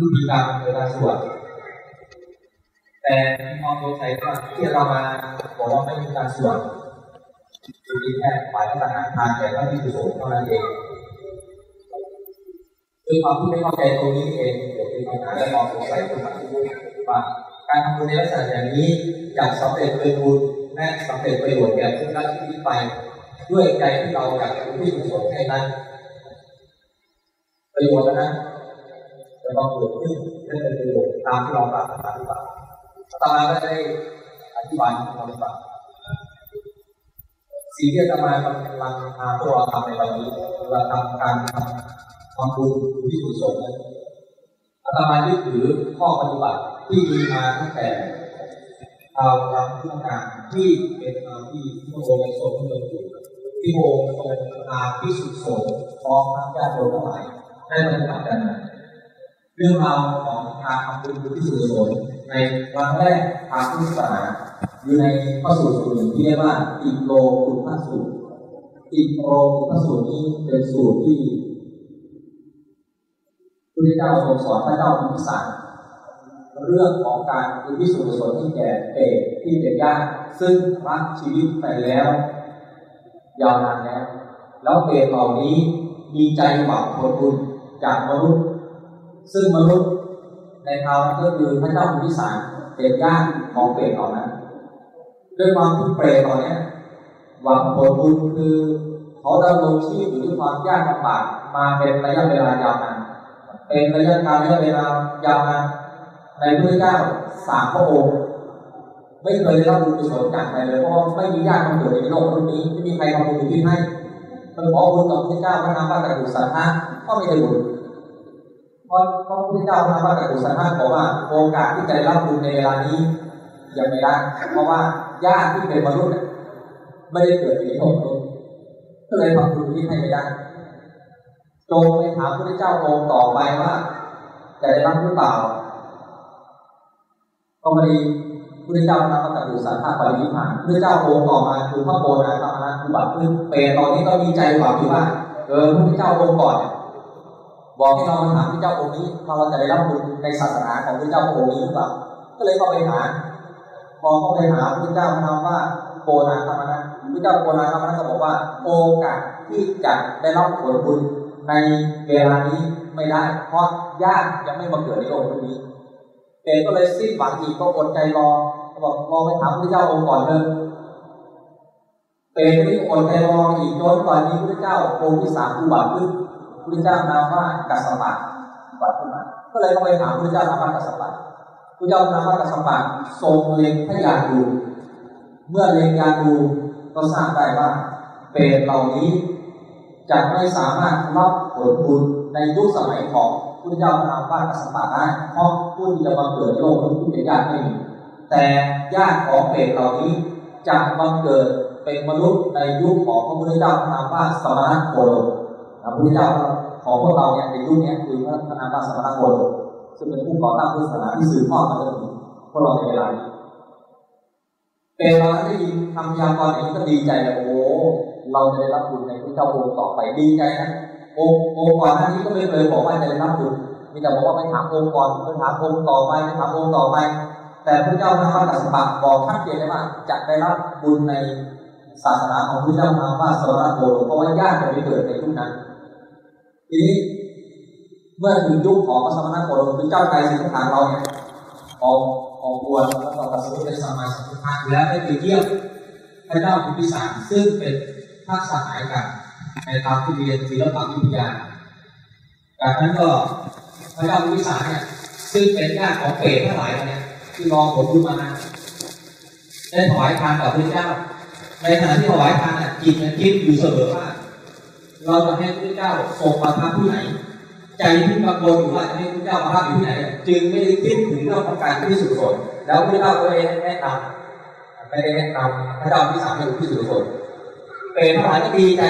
วิธีการในการสวดแต่มองโดยใส่ว่าที่เรามาบอกว่าไม่มีการสวดคือแค่ฝ่ายทหารทานแต่ว่าที่สุดเท่านั้นเองด้วยความที่ไม่เข้าใจตรงนี้เองเกิดมีปัญหาและมองสงสัยขึ้นมาว่าการทำบุญในลักษณะอย่างนี้จะสำเร็จเป็นบุญและสำเร็จประโยชน์แก่ผู้รับชีวิตไป ด้วยใจที่เราอยากจะที่สุดให้นั้นประโยชน์นะ จะต้องเกิดขึ้นและเป็นประโยชน์ตามที่เราปรารถนาหรือเปล่าตาก็ได้อธิบายให้เราฟังสิ่งที่จะมากำลังพาตัวทำในวันนี้เราทำการทำความบุญที่สุดสมนั้นอาตมายึดถือข้อปฏิบัติที่มีมาตั้งแต่ชาวรังพุทธการที่เป็นชาวที่พระองค์ทรงพระองค์อยู่ที่พระองค์ทรงพาพิสุทธิ์สงฆ์พร้อมทั้งญาติโยมทั้งหลายได้ปฏิบัติกันมา เรื่องราวของการทำบุญที่สุดสงฆ์ในวันแรกทางพุทธศาสนาอยู่ในพระสูตรสูตรหนึ่งที่เรียกว่าติโลกุณฑสูตรติโลกุณฑสูตรนี้เป็นสูตรที่พระเจ้าทรงสอนพระเจ้าพิพิสารเรื่องของการอุทิศส่วนกุศลให้แก่เปรตที่เป็นญาติซึ่งรักชีวิตไปแล้ว ยาวนานแล้ว แล้วเปรตเหล่านี้มีใจหวังผลบุญจากมนุษย์ ซึ่งมนุษย์ในคราวนั้นก็คือพระเจ้าพิพิสารเป็นญาติของเปรตเหล่านั้นด้วยความที่เปรตเหล่านี้หวังผลบุญคือเขาดำรงชีพอยู่ด้วยความยากลำบากมาเป็นระยะเวลายาวนานเป็นระยะการระยะเวลายาวนานในพระเจ้าสามพระองค์ไม่เคยได้รับบุญกุศลจากใครเลยเพราะไม่มีญาติมาเกิดในโลกรุ่นนี้ไม่มีใครทำบุญที่ให้มันขอบุญต่อพระเจ้าพระนามว่ากัตุสันทะก็ไม่ได้บุญ เพราะพระพุทธเจ้าพระนามว่ากัตุสันทะบอกว่าโอกาสที่จะรับบุญในเวลานี้ยังไม่ได้เพราะว่าญาติที่เป็นมนุษย์ไม่ได้เกิดในโลกนี้ก็เลยทำบุญที่ให้ไม่ได้จงไปถามพระเจ้าองค์ต่อไปว่าจะได้รับหรือเปล่าก็ไม่ดีพระเจ้านับกัตุสันทาปรินิพานพระเจ้าองค์ต่อมาคือพระโบราณธรรมนะคือบัตรขึ้นเปรตตอนนี้ก็มีใจหวังอยู่ว่าเออพระเจ้าองค์ก่อน บอกให้เรามาถามพระเจ้าองค์นี้เราจะได้รับบุญในศาสนาของพระเจ้าองค์นี้หรือเปล่าก็เลยเขาไปหาพอเข้าไปหาพระเจ้าถามว่าโกนาธรรมนะพระเจ้าโกนาธรรมนะก็บอกว่าโอกาสที่จะได้รับผลบุญในเวลานี้ไม่ได้ เพราะญาติยังไม่มาเกิดในโลกนี้เองก็เลยสิ้นหวังอีกก็อดใจรอบอกรอไปถามพระเจ้าองค์ก่อนเลยเป็นที่อดใจรออีกจนกว่านี้พระเจ้าองค์ที่สามอุบัติขึ้น พระเจ้านามว่ากัสสปะอุบัติขึ้นมาก็เลยไปถามพระเจ้านามว่ากัสสปะพระเจ้านามว่ากัสสปะทรงเล็งพยาดูเมื่อเล็งยาดูก็ทราบได้ว่าเปรตเหล่านี้จะไม่สามารถรับผลบุญในยุคสมัยของพุทธเจ้านามว่ากัสสปะได้เพราะผู้ที่จะมาเกิดโลกนี้เป็นญาติไม่มีแต่ญาติของเปรตเหล่านี้จะมาเกิดเป็นมนุษย์ในยุคของพระพุทธเจ้านามว่าสมณโคดม พระพุทธเจ้าของพวกเราเนี่ยในยุคนี้คือพระนามว่าสมณโคดมซึ่งเป็นผู้ก่อตั้งพุทธศาสนาที่สืบทอดมาจนถึงพวกเราในเวลานี้เป็นเราได้ยินคำยากรนี้ก็ดีใจเลยโอ้เราจะได้รับบุญในพระเจ้าองค์ต่อไปดีใจนะองค์องค์ก่อนหน้านี้ก็ไม่เคยบอกว่าจะได้รับบุญมีแต่บอกว่าไปถามองค์ก่อนไปถามองค์ต่อไปไปถามองค์ต่อไป แต่พระเจ้านามากัสปะบอกชัดเจนเลยว่าจะได้รับบุญในศาสนาของพระเจ้านามาสวรรค์โกเพราะว่าญาติจะไปเกิดในยุคนั้น ทีนี้เมื่อถึงยุคของพระสมณโคดมคือเจ้าใจสิทธัตถะเราเนี่ยออกออกบวชแล้วก็ตัดสินใจสมาสัมพันธ์แล้วได้ไปเยี่ยมพระเจ้าพิพิสารซึ่งเป็นภาคสหายกันในตามที่เรียนศิลปวิทยาจากนั้นก็พระเจ้าพิพิสารเนี่ยซึ่งเป็นญาติของเปรตทั้งหลายเนี่ยที่รอผลบุญมาได้ถวายทานต่อพระเจ้า ในขณะที่ถวายทานน่ะจิตเนี่ยคิดอยู่เสมอว่า เราจะให้พระเจ้าส่งประทับที่ไหน ใจที่กังวลอยู่ว่าจะให้พระเจ้าประทับอยู่ที่ไหน จึงไม่ได้คิดถึงเรื่องของการที่สุดสนแล้วพระเจ้าก็เลยแนะนำไม่ได้แนะนำพระเจ้าที่สามให้อยู่ที่สุดสนเป็นพระก็ดีใจ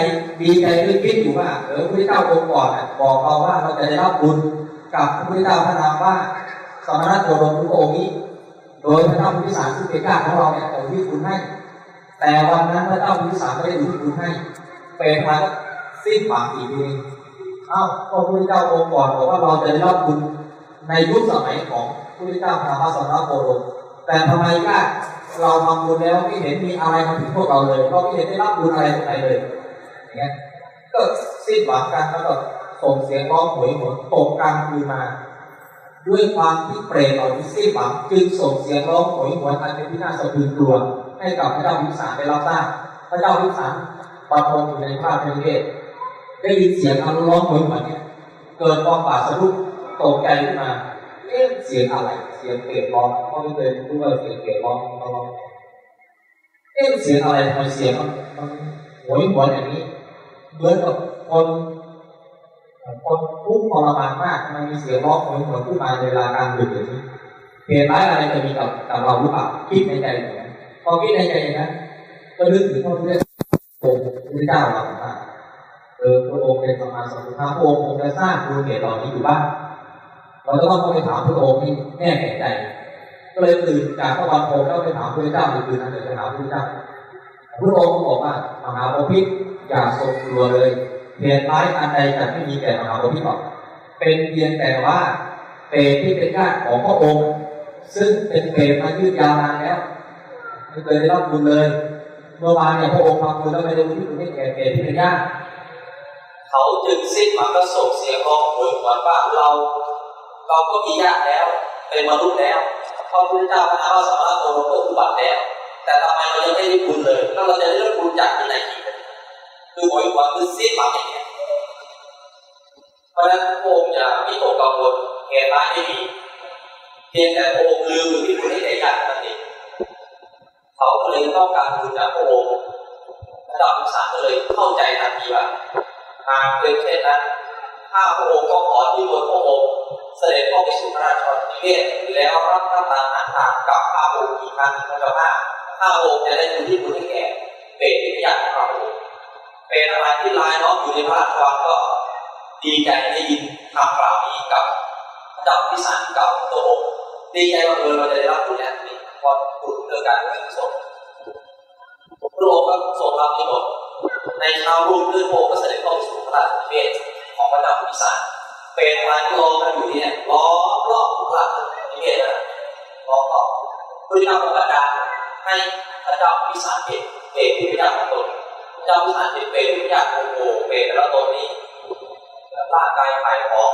ดีใจด้วยคิดอยู่ว่าเออพระเจ้าองค์ก่อนบอกเราว่าเราจะได้รับบุญกับพระเจ้าพระนามว่าสมณะโคดมพระองค์นี้โดยพระเจ้าพิสารซึ่งเป็นญาติของเราเนี่ยอุทิศบุญให้ แต่วันนั้นพระเจ้าพิสารไม่ได้อุทิศบุญให้ เป็นพระ สิ้นหวังอีกทีเอ้าพระพุทธเจ้าองค์ก่อนบอกว่าเราจะได้รับบุญในยุคสมัยของพระเจ้าพระมาสนาโคดมแต่ทำไมญาติเราทำบุญแล้วไม่เห็นมีอะไรมาถึงพวกเราเลยเราไม่เห็นได้รับบุญอะไรไหนเลยอย่างเงี้ยก็สิ้นหวังกันแล้วก็ส่งเสียงร้องหวยหวนตกกลางคืนมา ด้วยความที่เปรตเหล่านี้สิ้นหวังจึงส่งเสียงร้องหวยหวนอันเป็นที่น่าสะพรึงกลัวให้กับพระเจ้าวิสารได้รับทราบพระเจ้าวิสารปรากฏอยู่ในพระประเทศ ได้ยินเสียงอันร้องหวยหวนเนี่เกิดความบาดสะดุ้งตกใจขึ้นมาเอ๊ะเสียงอะไร เสียงเปรตร้องเขาไม่เคยรู้ว่าเสียงเปรตร้องเขาร้องเอ๊ะเสียงอะไรทำไมเสียงมันมันหวยหวนอย่างนี้เหมือนกับคนคนทุกข์ทรมานมากมันมีเสียงร้องหวยหวนขึ้นมาในเวลากลางดึกอย่างนี้เหตุร้ายอะไรจะมีกับกับเราหรือเปล่าคิดในใจอย่างนั้นพอคิดในใจอย่างนั้นก็นึกถึงพระพุทธเจ้าเราเออพระองค์เป็นสมมาสัมพุทธะพระองค์คงจะสร้างบุญเหตุเหล่านี้อยู่บ้างเราก็ต้องไปถามพระองค์ที่แน่แก่ใจก็เลยตื่นจากพระวันโพแล้วไปถามพระเจ้าในคืนนั้นเลยไปถามพระเจ้าพระองค์ก็บอกว่ามหาโพธิอย่าทรงกลัวเลยเหตุร้ายอันใดจะไม่มีแก่มหาโพธิหรอกเป็นเพียงแต่ว่าเปรตที่เป็นญาติของพระองค์ ซึ่งเป็นเปรตมายืดยาวนานแล้วไม่เคยได้รับบุญเลย เมื่อวานเนี่ยพระองค์ทำบุญแล้วไม่ได้บุญที่คุณให้แก่เปรตที่เป็นญาติ เขาจึงสิ้นหวังก็ส่งเสียงร้องโหยหวนว่าเรา เราก็มีญาติแล้ว เป็นมนุษย์แล้วพระพุทธเจ้าพระนาสมณโคดมก็อุบัติแล้ว แต่ทำไมเรายังไม่ได้บุญเลยแล้วเราจะได้รับบุญจากที่ไหนอีกคือโหยหวนคือสิ้นหวังอย่างนี้เพราะฉะนั้นพระองค์อย่ามีตกกังวลเหตุร้ายไม่มีเพียงแต่พระองค์ลืมที่บุญให้แก่ญาตินั่นเองเขาก็เลยต้องการบุญจากพระองค์พระเจ้าพิสารก็เลยเข้าใจทันทีว่า หากเป็นเช่นนั้นข้าพระองค์ก็ขอที่บนพระองค์เสด็จพ่อไปสู่พราชนิเวศแล้วรับพระตาหารทานกับข้าพระองค์กี่ครั้งพระเจ้าข้าข้าพระองค์จะได้บุญที่บุญให้แก่เป็นที่อยากของเราเป็นอะไรที่ลายน้องอยู่ในพระราชวังก็ดีใจได้ยินคำกล่าวนี้กับพระเจ้าพิสารกับตัวองค์ดีใจว่าเออเราจะได้รับบุญแล้วนี่พอบุญเกิดการเป็นสม ในเช้ารุ่งขึ้นพก็เสด็จเข้าสู่พระราชนิเวศของพระเจ้าพิสารเป็นวันที่รอกันอยู่เนี่ยล้อมรอบพระราชนิเวศนะล้อมรอบพระเจ้าประดาศให้พระเจ้าพิสารเป็นเป็นที่พระเจ้าของตนพระเจ้าพิสารเป็นเป็นที่พระเจ้าโอ้โหเป็นแล้วตนนี้ร่างกายภายของ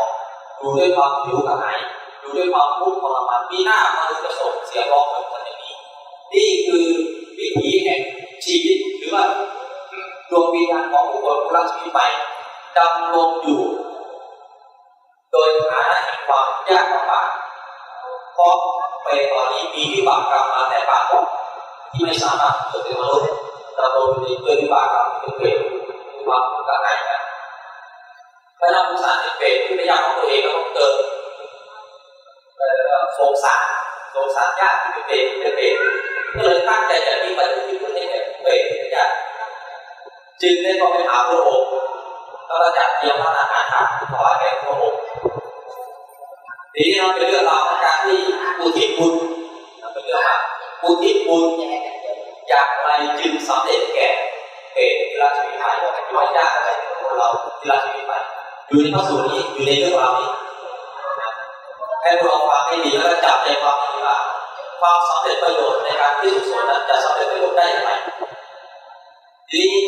ดูด้วยความหิวกระหายดูด้วยความทุกข์ทรมานมีหน้ามาถึงจะส่งเสียร้องเหมือนคนอย่างนี้ นี่คือวิถีแห่งชีวิตหรือว่า ดวงวิญญาณของบุคคลผู้รักชีวิตไปดำรงอยู่ โดยฐานะแห่งความยากลำบากเพราะไปตอนนี้มีวิบากกรรมมาแต่ปางก่อนที่ไม่สามารถเกิดเป็นมนุษย์ดำรงอยู่ด้วยวิบากกรรมเป็นเปรตมีความกระหายกันพระนามพุทธาเป็นเปรตที่ไม่ยากของตัวเองก็ต้องเกิดสงสารสงสารญาติที่เป็นเปรตเป็นเปรตก็เลยตั้งใจจะมีปฏิทินคนให้แก่เปรตที่เป็นญาติ จึงได้ก็ไปหาพระองค์แล้วจัดเตรียมพระอาหารทานถวายแก่พระองค์ทีนี้เราเป็นเรื่องราวของการที่อุทิศบุญเป็นเรื่องว่าอุทิศบุญอย่างไรจึงสำเร็จแก่เปรตที่ราชวิไทยที่ว่าญาติอะไรของเราที่ราชวิไทยอยู่ในพระสูตรนี้อยู่ในเรื่องราวนี้ให้พวกเราฟังให้ดีแล้วจับใจความให้ดีว่าความสำเร็จประโยชน์ในการที่สุขสนนั้นจะสำเร็จประโยชน์ได้อย่างไรทีนี้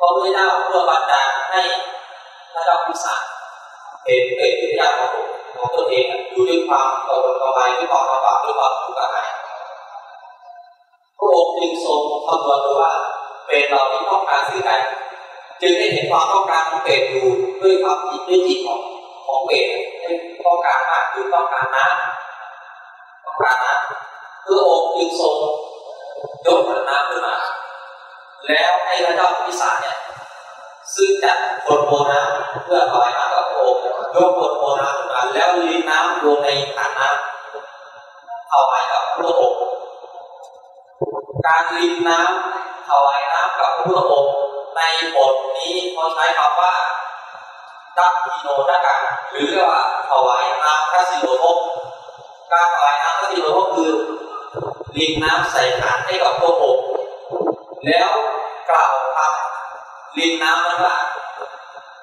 พระพุทธเจ้าเพื่อบันดาลให้พระเจ้าพิสารเห็นเป็นวิญญาณของของตัวเองอยู่ด้วยความกังวลงวายด้วยความลำบากด้วยความทุกข์กระหายพระองค์จึงทรงคำนวณดูว่าเป็นเราที่ต้องการสิ่งใดจึงได้เห็นความต้องการของเปรตอยู่ด้วยความจิตด้วยจิตของของเปรตต้องการมากคือต้องการน้ำต้องการน้ำพระองค์จึงทรงยกขันน้ำขึ้นมา แล้วให้พระเจ้าพิสารเนี่ยซึ่งจัดคนโบน้ำเพื่อถวายน้ำกับพระองค์ยกคนโบน้ำขึ้นมาแล้วลีน้ำลงในขันน้ำเข้าไปกับพระองค์การลีน้ำถวายน้ำกับพระองค์ในบทนี้เขาใช้คำว่าตักทิโนนาการหรือเรียกว่าถวายน้ำพระสิโลทกการถวายน้ำพระสิโลทกคือลิงน้ำใส่ขันให้กับพระองค์ แล้วกล่าวคำลิงน้ำนั้นว่า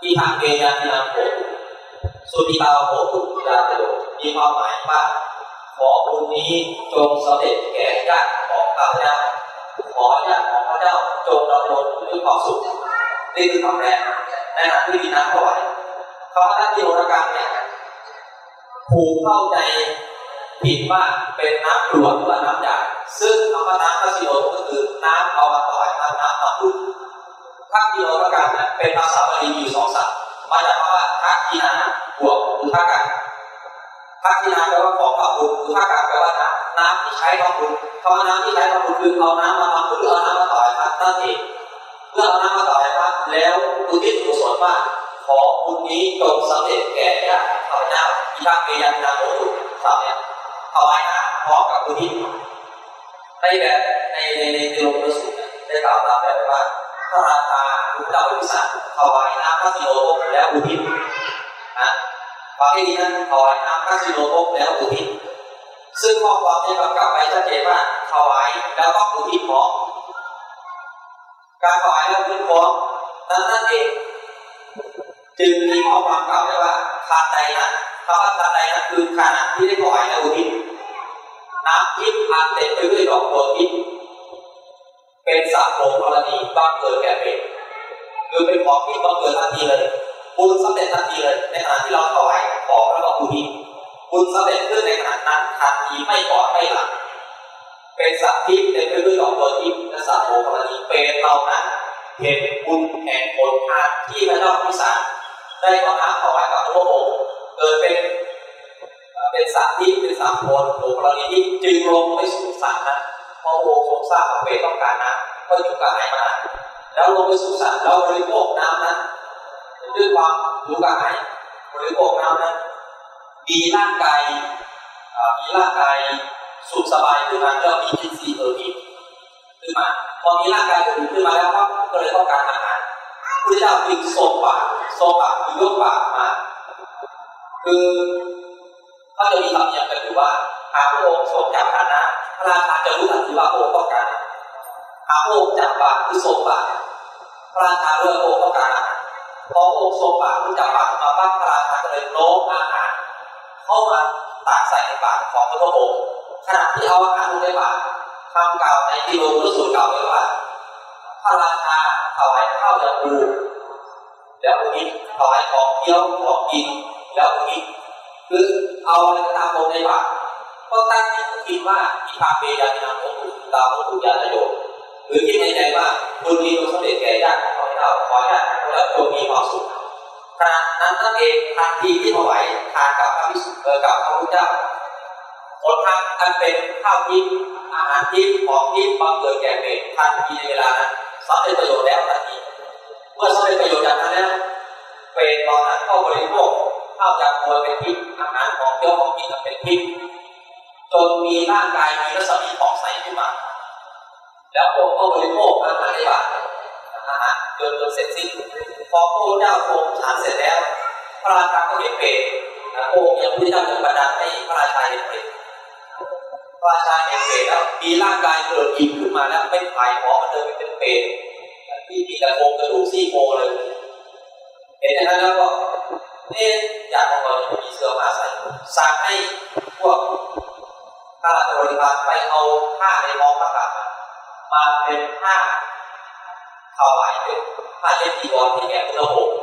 อีทางเกยานิลังโผสุติตาโผตุจามีความหมายว่า ขอบุญนี้จงสำเร็จแก่ญาติของข้าพเจ้าขอญาติของข้าพเจ้าจงดำรงด้วยความสุขนี่คือคำแรกในขณะที่มีน้ำถวายคำว่าที่โรกรรมเนี่ยผูกเข้าใจ ผิดว่าเป็นน้ำกรวดหรือว่าน้ำหยาดซึ่งคำว่าน้ำพระสิโรก็คือน้ำเอามาถวายน้ำน้ำทำบุญทักกิโลกรรมเนี่ยเป็นภาษาบาลีอยู่สองศัพท์มาจากคำว่าทักกีนาบวกคือทักกันทักกีนาแปลว่าของทำบุญคือทักกันแปลว่าน้ำน้ำที่ใช้ทำบุญคำว่าน้ำที่ใช้ทำบุญคือเอาน้ำมาทำบุญหรือเอาน้ำมาถวายพระนั่นเองเมื่อเอาน้ำมาถวายพระแล้วอุทิศกุศลว่าขอบุญนี้จงสำเร็จแก่ญาติข้าพเจ้าที่ทักเกยันนาโมตุสามเนี่ย ถวายน้ำพร้อมกับอุทิศในแบบในในในในโลกสูตรได้กล่าวตามแบบว่าพระราชาลูกดาววิสันถวายน้ำพระสิโลภแล้วอุทิศนะฟังให้ดีนะถวายน้ำพระสิโลภแล้วอุทิศซึ่งข้อความนี้กำกับไว้ชัดเจนว่าถวายแล้วก็อุทิศพร้อมการถวายแล้วอุทิศพร้อมนั้นนั่นเองจึงมีข้อความกล่าวไว้ว่าทานใดนั้น คำว่าทานใดนั้นคือขณะที่ได้ถวายแล้วอุทิศน้ำทิพย์อันเต็มไปด้วยดอกบัวทิพย์เป็นสัพโงกรณีบังเกิดแก่เป็นคือเป็นของที่บังเกิดทันทีเลยบุญสำเร็จทันทีเลย ในขณะที่เราถวายของแล้วก็อุทิศบุญสำเร็จขึ้นในขณะนั้นทันทีไม่ก่อนไม่หลังเป็นสัตว์ที่เต็มไปด้วยดอกบัวทิพย์และสัพโงกรณีเป็นเรานั้นเห็นบุญแห่งผลทานที่พระเจ้าพิสารได้ก็น้ำถวายกับพระองค์ เกิดเป็นเป็นสัตว์ที่เป็นสัตว์โลโกรณีที่จึงลงไปสู่สัตว์นั้นพอโอทรงทราบว่าเวต้องการน้ำก็อยู่กับไหนมาแล้วลงไปสู่สัตว์แล้วบริโภคน้ำนั้นด้วยความรู้กับไหนบริโภคน้ำนั้นมีร่างกายมีร่างกายสุขสบายขึ้นมาก็มีอินทรีย์เออมีขึ้นมาพอมีร่างกายอื่นขึ้นมาแล้วก็เลยต้องการอาหารพระเจ้าจึงทรงปากทรงปากคือยกปากมา คือถ้าจะมีคำเนียกันคือว่าหาพระองค์ทรงจับฐานะพระราชาจะรู้ทันทีว่าพระองค์ต้องการหาพระองค์จับปากคือทรงปากพระราชาเรื่องพระองค์ต้องการพอองค์ทรงปากคือจับปากมาบ้างพระราชาก็เลยโน้มอาหารเข้ามาตักใส่ในปากของพระองค์ขณะที่เอาอาหารลงในปากคำกล่าวในที่โลกสูตรกล่าวไว้ว่าพระราชาถวายข้าวยาคูแล้วอุทิศถวายของเคี้ยวของกิน แล้วอุทิศคือเอาอะไรก็ตามลงในปากก็ตั้งจิตคิดว่าอิทาเปยานินามโตุตาโมตุยาตโยหรือคิดในใจว่าบุญนี้เราสำเร็จแก่ญาติของเราขอญาติของเราจงมีความสุขขณะนั้นนั่นเองทันทีที่ถวายทานกับพระวิสุทธิ์กับพระพุทธเจ้าผลทางอันเป็นข้าวทิพย์อาหารทิพย์ของทิพย์บังเกิดแก่เด็กทันทีในเวลานั้นสำเร็จประโยชน์แล้วทันทีเมื่อสำเร็จประโยชน์จากนั้นแล้วเป็นตอนนั้นก็บริโภค ข้าวจากบัวเป็นทิพย์อาหารของเจ้าของกินเป็นทิพย์จนมีร่างกายมีรัศมีผ่องใสขึ้นมา แล้วพระก็บริโภคอาหารในบาตรอาหารจนจนเสร็จสิ้นพอพระเจ้าทรงฉันเสร็จแล้ว พระราชาก็เห็นเปรตพระองค์ยังพระเจ้าจึงบันดาลให้พระราชาเห็นเปรตพระราชาเห็นเปรตแล้วมีร่างกายเกิดอิ่มขึ้นมาแล้วไม่ถ่ายหมอมันเดินเป็นเปรตที่มีกระโปงกระดูกซี่โคเลยเห็นอย่างนั้นแล้วก็ เนี่ยอยากของเรามีเสื้อผ้าใส่สั่งให้พวกข้าราชบริพารไปเอาผ้าในมองประกาศมาเป็นผ้าถวายเป็นผ้าเย็บจีวรที่แก่พระองค์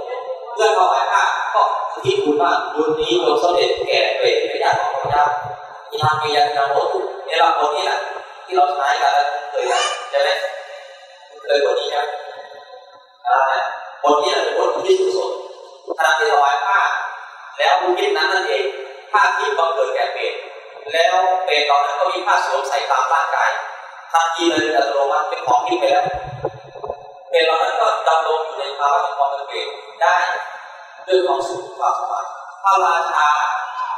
เพื่อถวายผ้าก็ที่คุณว่าบุญนี้จงสำเร็จแก่เปรตเป็นญาติของพระเจ้าที่ทางมียันนาโมตุในหลักบทนี้แหละที่เราใช้กันเคยใช่ไหมเคยบทนี้ใช่ไหมบทนี้เป็นบทที่สุด สุดขณะที่ถวายผ้าแล้วบุญยินนั้นนั่นเองผ้าที่บังเกิดแก่เปรตแล้วเปรตตอนนั้นก็มีผ้าสวมใส่ตามร่างกายทันทีเลยอัตโนมัติเป็นของที่ไปแล้วเปรตเหล่านั้นก็ดำรงอยู่ในภาวะของความเป็นเปรตได้ด้วยความสุขความสบายพระราชา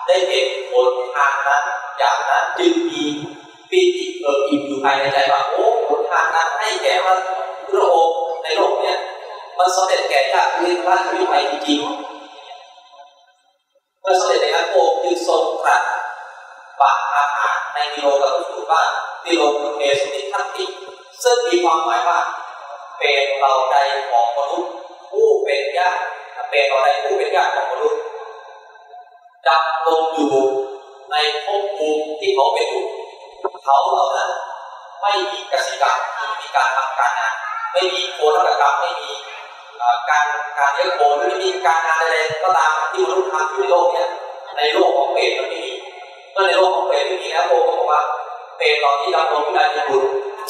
ได้เห็นผลทางนั้น อย่างนั้นจึงมีปีติเกิดอิ่มอยู่ภายในใจว่าโอ้ผลทางนั้นให้แก่ว่า มันสำเร็จแก่ญาติเรื่องราชวิไปจริงๆเมื่อสำเร็จในนั้นโอ้จึงทรงตรัสบาอาหารในนิโรธก็คือว่านิโรธคือเมสุติทัตติซึ่งมีความหมายว่า เป็นเราใดของมนุษย์ผู้เป็นญาติเป็นเราใดผู้เป็นญาติของมนุษย์ดำลงอยู่ในภพภูมิที่เขาเป็นอยู่เขาเหล่านั้นไม่มีกสิกรรมไม่มีการทำการงานไม่มีโคตรกรรมไม่มี การการเลี้ยงโคไม่มีการงานอะไรก็ตามที่มนุษย์ทำอยู่ในโลกเนี่ยในโลกของเปรตมันไม่มีเมื่อในโลกของเปรตไม่มีแล้วโลกก็บอกว่าเปรตตอนที่ดำรงอยู่ได้ในบุญ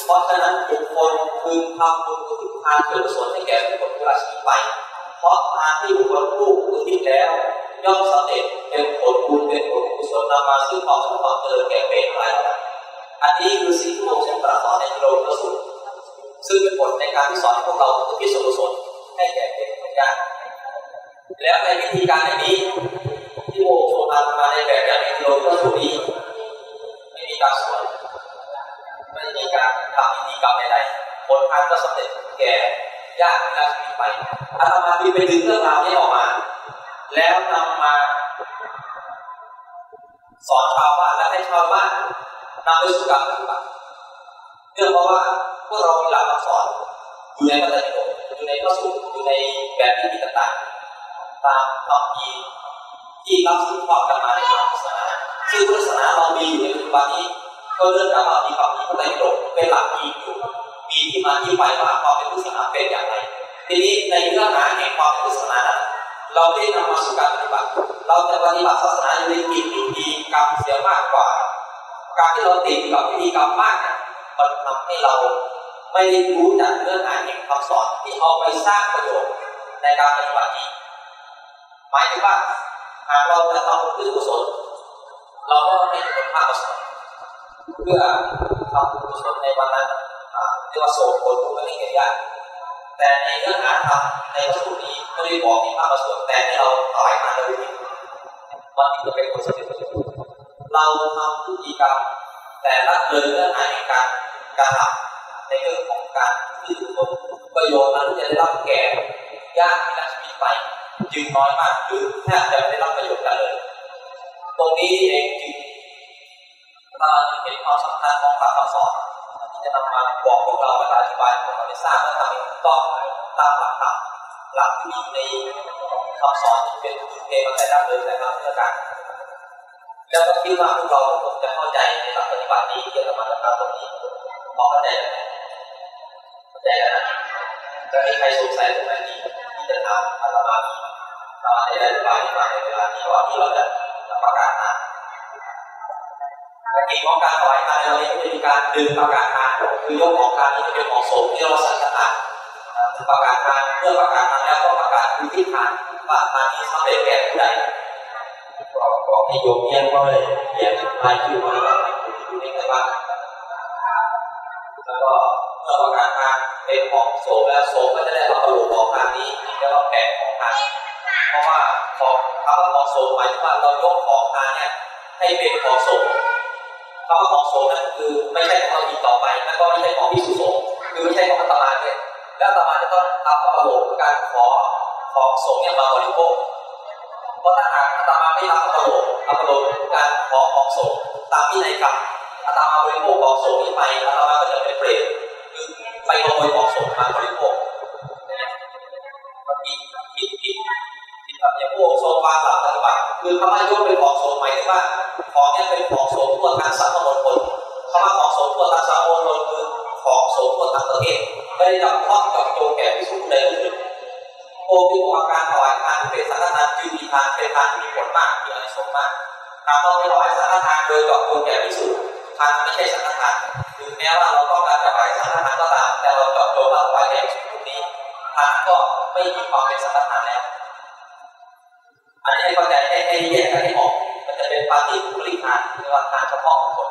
เพราะฉะนั้นบุคคลพึงทำบุญอุทิศทานเกิดส่วนให้แก่บุคคลผู้ราชีวิตไป เพราะทานที่บุคคลผู้อุทิศแล้วย่อมสำเร็จเป็นผลบุญเป็นผลกุศลนำมาซึ่งความสุขความเจริญแก่เปรตไรอันนี้คือสิ่งที่พระองค์ทรงตรัสสอนในโลกพระสุตซึ่งเป็นผลในการที่สอนให้พวกเราอุทิส่วนกุศล ให้แก่เปรตทุกอย่างแล้วในวิธีการอย่างนี้ ที่พระองค์ทำมาในแบบอย่างในโลกพระสุตนี้ ไม่มีการสอนไม่มีการทำพิธีกรรมใดๆผลทานก็สำเร็จแก่ญาติและชีวิตไปอาตมามีไปดึงเรื่องราวนี้ออกมา แล้วนำมาสอนชาวบ้านและให้ชาวบ้านนำไปสู่การปฏิบัติเนื่องเพราะว่าพวกเรามีหลักคำสอน อยู่ในพระไตรปิฎกอยู่ในพระสูตรอยู่ในแบบที่มีต่างๆตามคำพีที่รับสืบทอดกันมาในทางศาสนาซึ่งพุทธศาสนาเรามีอยู่ในปัจจุบันนี้ก็เรื่องจากว่ามีคำพีพระไตรปิฎกเป็นหลักอีอยู่มีที่มาที่ไปว่าความเป็นพุทธศาสนาเป็นอย่างไรทีนี้ในเนื้อหาแห่งความเป็นพุทธศาสนานั้นเราได้นำมาสู่การปฏิบัติ เราจะปฏิบัติศาสนาอยู่ในกิจพิธีกรรมเสียมากกว่า การที่เราติดกับพิธีกรรมมากเนี่ยมันทำให้เรา ไม่รู้จักเนื้อหาแห่งคำสอนที่เอาไปสร้างประโยชน์ในการปฏิบัติจริงหมายถึงว่าหากเราจะทำบุญกุศลเราก็ต้องให้คุณภาพกุศลเพื่อทำบุญกุศลในวันนั้นเรียกว่าส่งผลบุญไม่ได้แก่ญาติแต่ในเนื้อหาธรรมในพระสูตรนี้ไม่ได้บอกมีภาพประสงค์แต่ให้เราถอยมาเลยมันจะเป็นผลสำเร็จเราทำพิธีกรรมแต่ละเลยเนื้อหาในการการทำ ในเรื่องของการที่ทุกคนประโยชน์นั้นจะได้รับแก่ญาติที่รักชีวิตไปจึงน้อยมากหรือแทบจะไม่ได้รับประโยชน์กันเลย ตรงนี้เองจึงเราเห็นความสำคัญของหลักคำสอนที่จะนำมาบอกพวกเราและอธิบายพวกเราได้ทราบและทำให้ถูกต้องตามหลักธรรมหลักที่มีในคำสอนที่เป็นพื้นเพมาแต่ดั้งเดิมแต่มาเพื่อการแล้วก็คิดว่าพวกเราคงจะเข้าใจในหลักปฏิบัตินี้เกี่ยวกับมาตรการตรงนี้พอเข้าใจแล้ว จแล้วนะจะมีใครสงสัยตรงไหนที่ที่จะถามอาตมามีอาตมาได้อธิบายให้ฟังในเวลานี้ว่าที่เราจะประกาศทานแต่กิจของการถวายทานเรานี้จะมีการดึงประกาศทานคือยกของทานนี้เป็นของสงฆ์ที่เราสังฆทานประกาศทานเมื่อประกาศทานแล้วก็ประกาศคือุทิศทานว่าทานนี้สำเร็จแก่ผู้ใดบอกให้โยมเรียนว่าเลยเรียนรายชื่อมาว่าอยู่ในใครบ้างแล้วก็เมื่อประกาศ เป็นของโสมแล้วโสมก็จะได้รับประโยชน์ของทานนี้เรียกว่าแผนของทานเพราะว่าของคำว่าของโสมหมายถึงว่าเรายกของทานเนี่ยให้เป็นของโสมคำว่าของโสมนั่นคือไม่ใช่ของเราอีกต่อไปแล้วก็ไม่ใช่ของพิสุโสงคือไม่ใช่ของอัตมาเนี่ยแล้วอัตมาจะต้องทำประโยชน์การขอของโสมเนี่ยมาบริโภคเพราะถ้าหากอาตมาไม่ทำอัปโลกอัปโลกการขอของสงตามที่ไหนกรรมอาตมาบริโภคของสงนี้ไปอาตมาก็จะเป็นเปรต ไปขโมยของสงมาบริโภคมันมีผิดผิดผิดแบบอย่างพวกโซฟาหลับปฏิบัติคือคำว่ายกเป็นของสงหมายถึงว่าของเนี่ยเป็นของสงทั่วทางสังคมมลคำว่าของสงทั่วทางสังคมมลคือของสงทั่วทั้งประเทศได้จับทอดจับโจแก่พิสุใดอื่นโอมีอาการถวายทานเป็นสังฆทานจึงมีทานเป็นทานที่มีผลมากมีอานิสงส์มากหากเราไปถวายสังฆทานโดยเจาะจงแก่พิสุทานไม่ใช่สังฆทาน ถึงแม้ว่าเราต้องการจะถวายสังฆทานก็ตามแต่เราเจาะจงว่าถวายแก่พิสุทุกนี้ทานก็ไม่มีความเป็นสังฆทานแล้วอันนี้ให้เข้าใจให้ให้แยกกันให้ออก มันจะเป็นปาฏิบุคลิทานหรือว่าทานเฉพาะของคน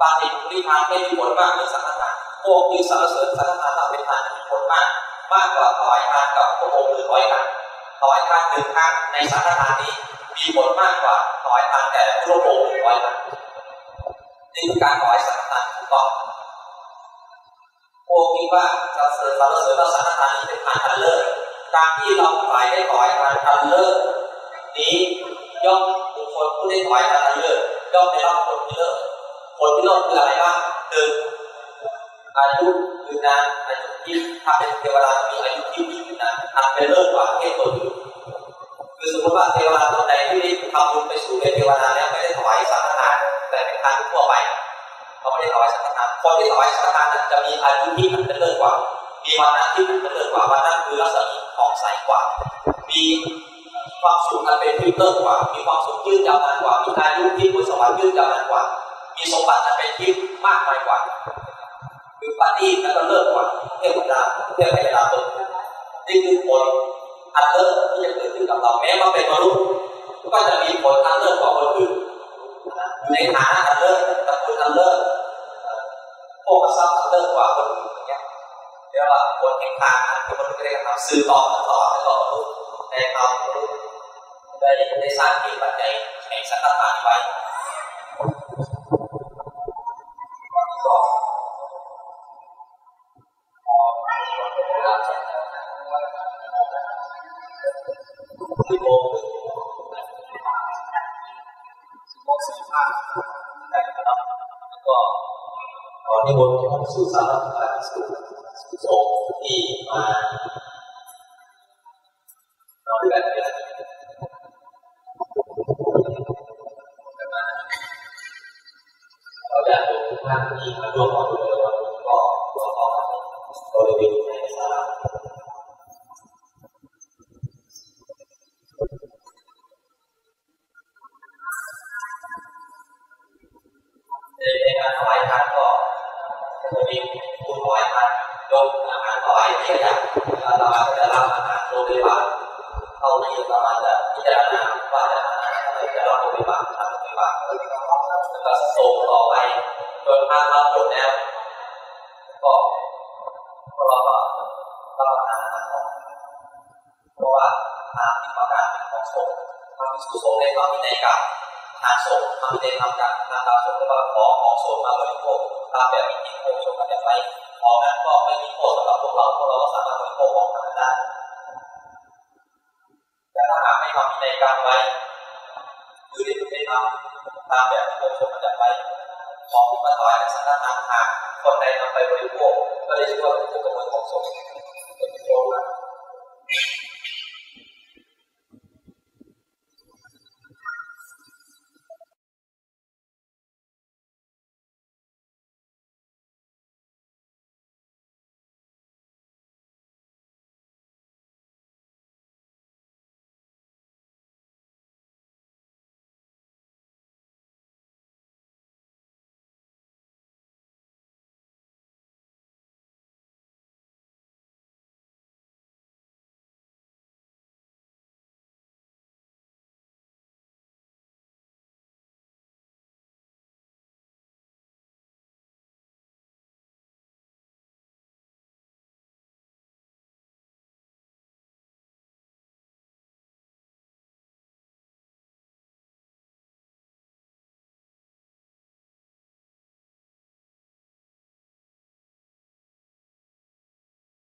ปาฏิบุคลิทานไม่มีผลมากเหมือนสังฆทานพวกคือสรรเสริญสังฆทานเราเป็นทานมีผลมากมากกว่าถวายทานกับพระองค์หรือร้อยครั้งถวายทานหนึ่งครั้งในสังฆทานนี้มีผลมากกว่าถวายทานแต่พระองค์หรือร้อยครั้ง นี่คือการถวายสังฆทานถูกต้องโอ้คิดว่าจะเสริญสรรเสริญว่าสังฆทานนี้เป็นทานทันเลิศการที่เราถวายได้ถวายทานทันเลิศนี้ย่อมบุคคลผู้ได้ถวายทานทันเลิศย่อมได้รับผลที่เลิศผลที่เลิศคืออะไรบ้างหนึ่งอายุยืนนานอายุที่ถ้าเป็นเทวดามีอายุที่ยืนนานอาจเป็นเลิศกว่าเทพตัวอื่นคือสมมติว่าเทวดาตัวใดที่ทำบุญไปสู่เป็นเทวดาแล้วไม่ได้ถวายสั งฆเขาไม่ได้ถวายสังฆทานคนที่ถวายสังฆทานจะมีอายุที่มันเป็นเลิศกว่า มีวันนั้นที่มันเป็นเลิศกว่าวันนั้นคือรัศมีของใสกว่า มีความสุขอันเป็นที่เลิศกว่า มีความสุขยืดยาวนานกว่า มีอายุที่บนสวรรค์ยืดยาวนานกว่า มีสมบัติอันเป็นที่มากมายกว่าคือปานีแล้วก็เลิศกว่าเทพดาเทพให้ดาตัวนี่คือผลอันเลิศที่จะเกิดขึ้นกับเราแม้ว่าเป็นมนุษย์ก็จะมีผลอันเลิศกว่าคนอื่นอยู่ในฐานะ สื่อต่อต่อให้ต่อมนุษย์ในความมนุษย์ได้ได้สร้างเหตุปัจจัยแห่งสังฆทานไว้ ราะว่าทางที่ประกาศเป็นของสงฆ์ทางที่สุสงฆ์ได้ความมีในการทางสงฆ์ทำในทำการนำตามสงฆ์แล้วก็ขอของสงฆ์มาบริโภคตามแบบที่โภคสงฆ์กันไปของนั้นก็ไม่มีโทษสำหรับพวกเราพวกเราก็สามารถบริโภคของนั้นได้แต่ถ้าหากไม่ทำในการไว้คือได้ไม่ทำตามแบบที่โภคสงฆ์กันไปของที่มาถวายในสังฆทานหากคนใดนำไปบริโภคก็ได้ชื่อว่าเป็นผู้ขโมยของสงฆ์เป็นโจรนะ